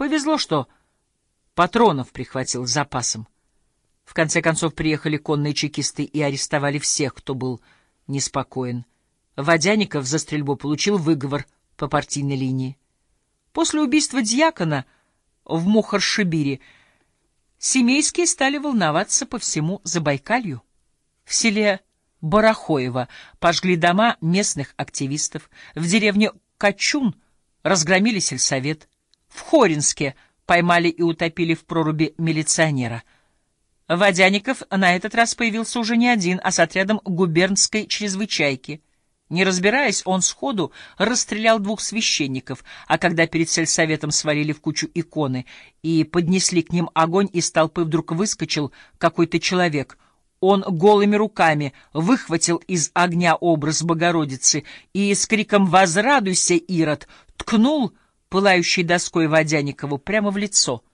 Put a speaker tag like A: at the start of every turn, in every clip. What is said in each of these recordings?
A: Повезло, что патронов прихватил с запасом. В конце концов приехали конные чекисты и арестовали всех, кто был неспокоен. Водяников за стрельбу получил выговор по партийной линии. После убийства дьякона в Мухаршибире семейские стали волноваться по всему Забайкалью. В селе Барахоево пожгли дома местных активистов, в деревне Качун разгромили сельсовет, в Хоринске поймали и утопили в проруби милиционера. Водяников на этот раз появился уже не один, а с отрядом губернской чрезвычайки — не разбираясь, он сходу расстрелял двух священников, а когда перед сельсоветом свалили в кучу иконы и поднесли к ним огонь, из толпы вдруг выскочил какой-то человек. Он голыми руками выхватил из огня образ Богородицы и с криком «Возрадуйся, Ирод!» ткнул пылающей доской Водяникову прямо в лицо —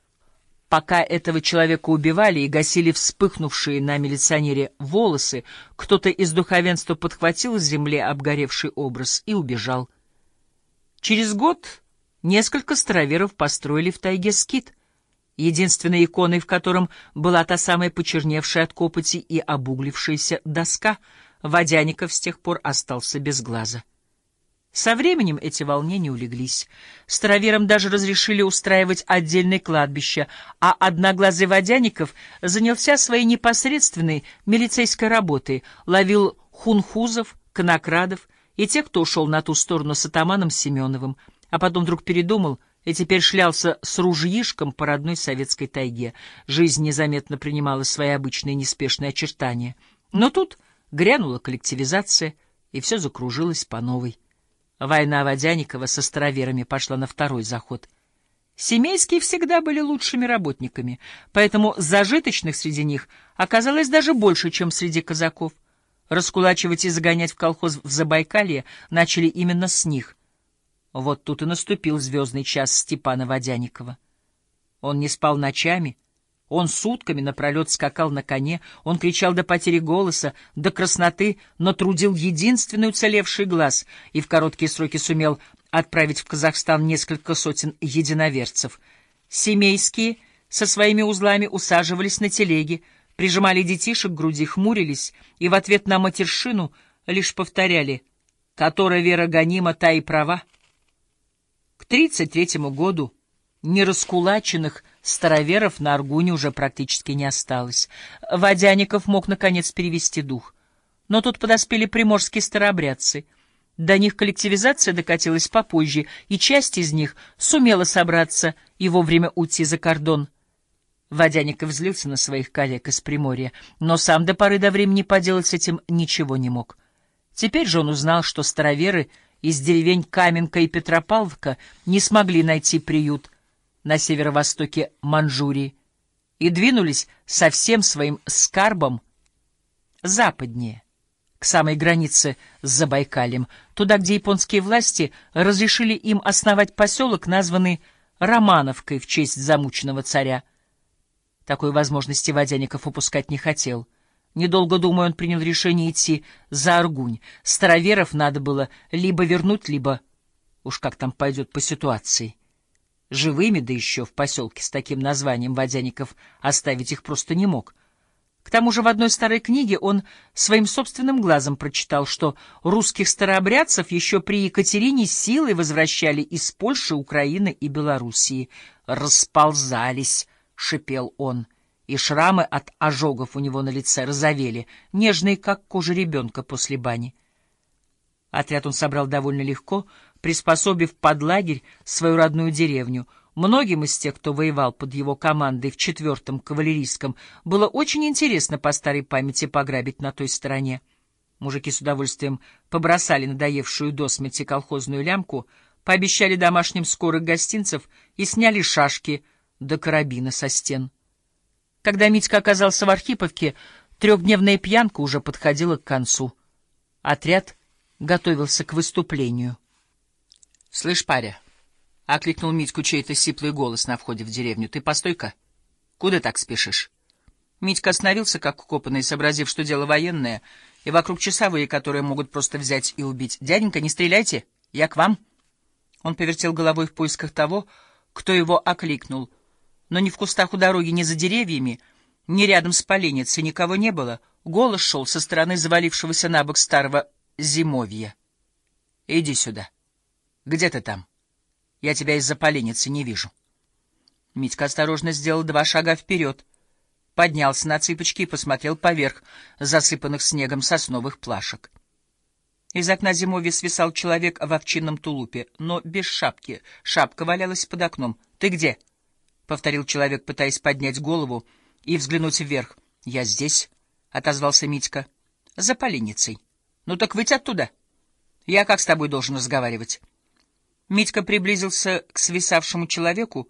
A: Пока этого человека убивали и гасили вспыхнувшие на милиционере волосы, кто-то из духовенства подхватил с земли обгоревший образ и убежал. Через год несколько староверов построили в тайге скит, единственной иконой в котором была та самая почерневшая от копоти и обуглившаяся доска. Водяников с тех пор остался без глаза. Со временем эти волнения улеглись. Староверам даже разрешили устраивать отдельное кладбище, а одноглазый Водяников занялся своей непосредственной милицейской работой, ловил хунхузов, конокрадов и тех, кто ушел на ту сторону с атаманом Семеновым, а потом вдруг передумал и теперь шлялся с ружьишком по родной советской тайге. Жизнь незаметно принимала свои обычные неспешные очертания. Но тут грянула коллективизация, и все закружилось по новой. Война Водяникова со староверами пошла на второй заход. Семейские всегда были лучшими работниками, поэтому зажиточных среди них оказалось даже больше, чем среди казаков. Раскулачивать и загонять в колхоз в Забайкалье начали именно с них. Вот тут и наступил звездный час Степана Водяникова. Он не спал ночами, он сутками напролет скакал на коне, он кричал до потери голоса, до красноты, но трудил единственный уцелевший глаз и в короткие сроки сумел отправить в Казахстан несколько сотен единоверцев. Семейские со своими узлами усаживались на телеги, прижимали детишек к груди, хмурились и в ответ на матершину лишь повторяли «Которая вера гонима, та и права». К тридцать третьему году нераскулаченных староверов на Аргуне уже практически не осталось. Водяников мог, наконец, перевести дух. Но тут подоспели приморские старообрядцы. До них коллективизация докатилась попозже, и часть из них сумела собраться и вовремя уйти за кордон. Водяников злился на своих коллег из Приморья, но сам до поры до времени поделать с этим ничего не мог. Теперь же он узнал, что староверы из деревень Каменка и Петропавловка не смогли найти приют — на северо-востоке Манчжурии и двинулись со всем своим скарбом западнее, к самой границе с Забайкальем, туда, где японские власти разрешили им основать поселок, названный Романовкой в честь замученного царя. Такой возможности Водяников упускать не хотел. Недолго думая, он принял решение идти за Аргунь. Староверов надо было либо вернуть, либо уж как там пойдет по ситуации. Живыми, да еще в поселке с таким названием Водяников оставить их просто не мог. К тому же в одной старой книге он своим собственным глазом прочитал, что русских старообрядцев еще при Екатерине силой возвращали из Польши, Украины и Белоруссии. «Расползались», — шипел он, и шрамы от ожогов у него на лице розовели, нежные, как кожа ребенка после бани. Отряд он собрал довольно легко, приспособив под лагерь свою родную деревню. Многим из тех, кто воевал под его командой в четвертом кавалерийском, было очень интересно по старой памяти пограбить на той стороне. Мужики с удовольствием побросали надоевшую до смерти колхозную лямку, пообещали домашним скорых гостинцев и сняли шашки до карабина со стен. Когда Митька оказался в Архиповке, трехдневная пьянка уже подходила к концу. Отряд готовился к выступлению. — Слышь, паря, — окликнул Митьку чей-то сиплый голос на входе в деревню, — ты постой-ка. Куда так спешишь? Митька остановился, как укопанный, сообразив, что дело военное, и вокруг часовые, которые могут просто взять и убить. — Дяденька, не стреляйте, я к вам. Он повертел головой в поисках того, кто его окликнул. Но ни в кустах у дороги, ни за деревьями, ни рядом с поленницей никого не было. Голос шел со стороны завалившегося на бок старого зимовья. — Иди сюда. Где ты там? Я тебя из-за поленницы не вижу. Митька осторожно сделал два шага вперед, поднялся на цыпочки и посмотрел поверх засыпанных снегом сосновых плашек. Из окна зимовья свисал человек в овчинном тулупе, но без шапки. Шапка валялась под окном. — Ты где? — повторил человек, пытаясь поднять голову и взглянуть вверх. — Я здесь, — отозвался Митька. — За поленницей. — Ну так выйти оттуда. Я как с тобой должен разговаривать? Митька приблизился к свисавшему человеку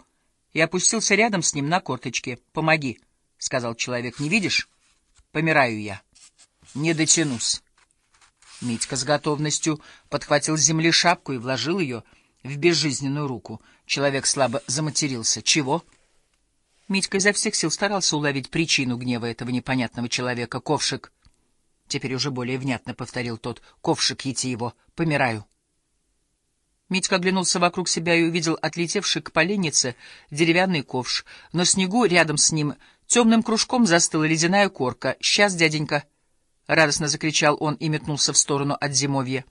A: и опустился рядом с ним на корточке. — Помоги, — сказал человек. — Не видишь? Помираю я. Не дотянусь. Митька с готовностью подхватил с земли шапку и вложил ее в безжизненную руку. Человек слабо заматерился. «Чего?» Митька изо всех сил старался уловить причину гнева этого непонятного человека. «Ковшик!» Теперь уже более внятно повторил тот. «Ковшик, ети его! Помираю!» Митька оглянулся вокруг себя и увидел отлетевший к поленнице деревянный ковш. На снегу рядом с ним темным кружком застыла ледяная корка. «Сейчас, дяденька!» — радостно закричал он и метнулся в сторону от зимовья.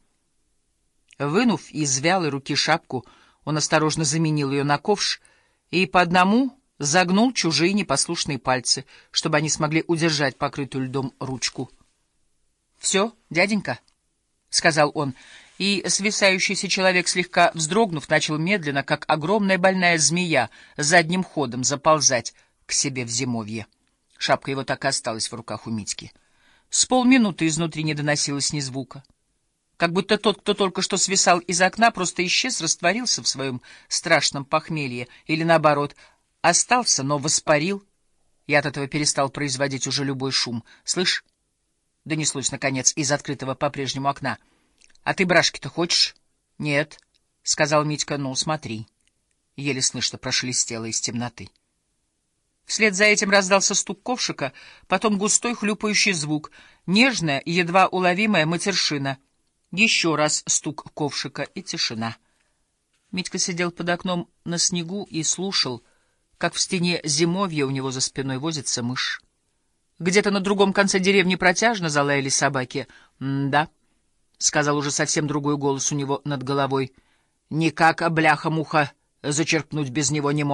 A: Вынув из вялой руки шапку, он осторожно заменил ее на ковш и по одному загнул чужие непослушные пальцы, чтобы они смогли удержать покрытую льдом ручку. — Все, дяденька, — сказал он, и свисающийся человек, слегка вздрогнув, начал медленно, как огромная больная змея, задним ходом заползать к себе в зимовье. Шапка его так и осталась в руках у Митьки. — с полминуты изнутри не доносилось ни звука. Как будто тот, кто только что свисал из окна, просто исчез, растворился в своем страшном похмелье, или наоборот, остался, но воспарил, и от этого перестал производить уже любой шум. «Слышь?» — донеслось, наконец, из открытого по-прежнему окна. «А ты брашки-то хочешь?» «Нет», — сказал Митька, — «ну, смотри». Еле слышно прошелестело из темноты. Вслед за этим раздался стук ковшика, потом густой хлюпающий звук, нежная и едва уловимая матершина. Еще раз стук ковшика и тишина. Митька сидел под окном на снегу и слушал, как в стене зимовья у него за спиной возится мышь. Где-то на другом конце деревни протяжно залаяли собаки. «Да», — сказал уже совсем другой голос у него над головой, — «никак, бляха-муха, зачерпнуть без него не мог».